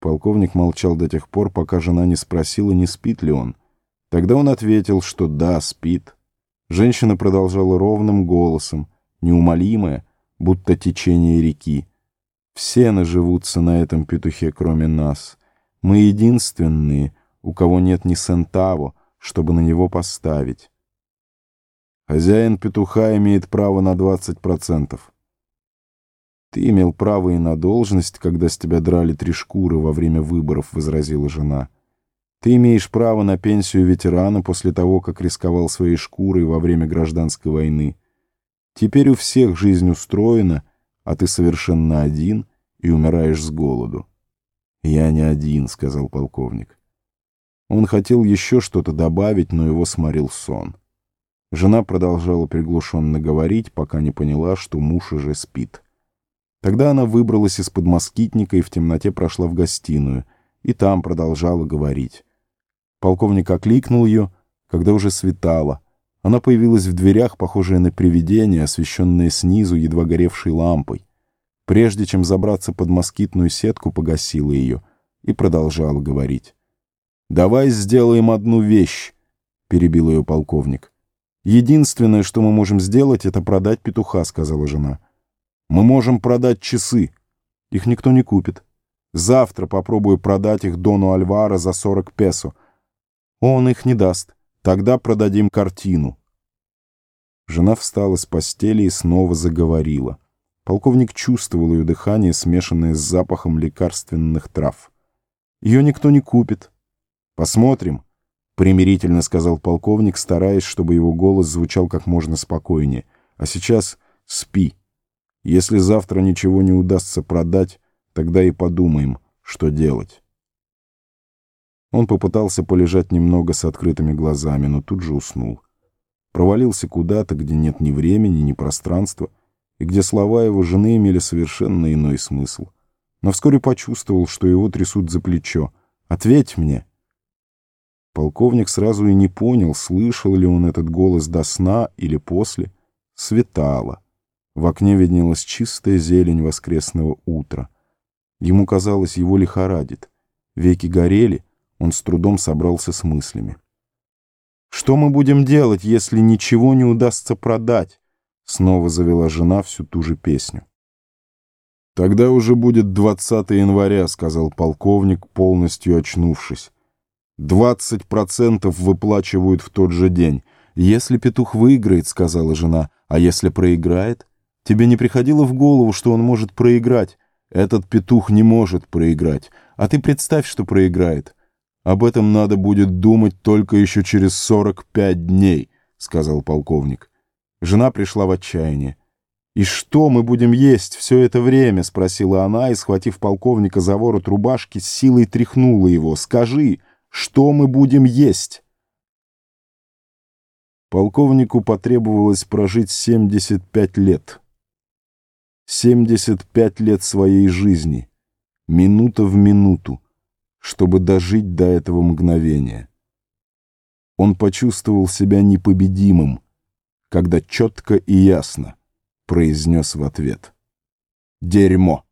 Полковник молчал до тех пор, пока жена не спросила, не спит ли он. Тогда он ответил, что да, спит. Женщина продолжала ровным голосом, неумолимая, будто течение реки. Все наживутся на этом петухе, кроме нас. Мы единственные, у кого нет ни сентаво, чтобы на него поставить. Хозяин петуха имеет право на 20%. «Ты имел право и на должность, когда с тебя драли три шкуры во время выборов», — возразила жена. «Ты имеешь право на пенсию ветерана после того, как рисковал своей шкурой во время гражданской войны. Теперь у всех жизнь устроена, а ты совершенно один и умираешь с голоду». «Я не один», — сказал полковник. Он хотел еще что-то добавить, но его сморил сон. Жена продолжала приглушенно говорить, пока не поняла, что муж уже спит. Тогда она выбралась из-под москитника и в темноте прошла в гостиную, и там продолжала говорить. Полковник окликнул ее, когда уже светало. Она появилась в дверях, похожая на привидение, освещенное снизу едва горевшей лампой. Прежде чем забраться под москитную сетку, погасила ее и продолжала говорить. «Давай сделаем одну вещь», — перебил ее полковник. «Единственное, что мы можем сделать, это продать петуха», — сказала жена. Мы можем продать часы. Их никто не купит. Завтра попробую продать их Дону Альвара за 40 песо. Он их не даст. Тогда продадим картину. Жена встала с постели и снова заговорила. Полковник чувствовал ее дыхание, смешанное с запахом лекарственных трав. Ее никто не купит. Посмотрим, — примирительно сказал полковник, стараясь, чтобы его голос звучал как можно спокойнее. А сейчас спи. Если завтра ничего не удастся продать, тогда и подумаем, что делать. Он попытался полежать немного с открытыми глазами, но тут же уснул. Провалился куда-то, где нет ни времени, ни пространства, и где слова его жены имели совершенно иной смысл. Но вскоре почувствовал, что его трясут за плечо. «Ответь мне!» Полковник сразу и не понял, слышал ли он этот голос до сна или после. Светало. В окне виднелась чистая зелень воскресного утра. Ему казалось, его лихорадит. Веки горели, он с трудом собрался с мыслями. «Что мы будем делать, если ничего не удастся продать?» Снова завела жена всю ту же песню. «Тогда уже будет 20 января», — сказал полковник, полностью очнувшись. «Двадцать процентов выплачивают в тот же день. Если петух выиграет», — сказала жена, — «а если проиграет?» Тебе не приходило в голову, что он может проиграть? Этот петух не может проиграть. А ты представь, что проиграет. Об этом надо будет думать только еще через сорок пять дней, — сказал полковник. Жена пришла в отчаяние. «И что мы будем есть все это время?» — спросила она и, схватив полковника за ворот рубашки, с силой тряхнула его. «Скажи, что мы будем есть?» Полковнику потребовалось прожить семьдесят пять лет. 75 лет своей жизни, минута в минуту, чтобы дожить до этого мгновения. Он почувствовал себя непобедимым, когда четко и ясно произнес в ответ «Дерьмо».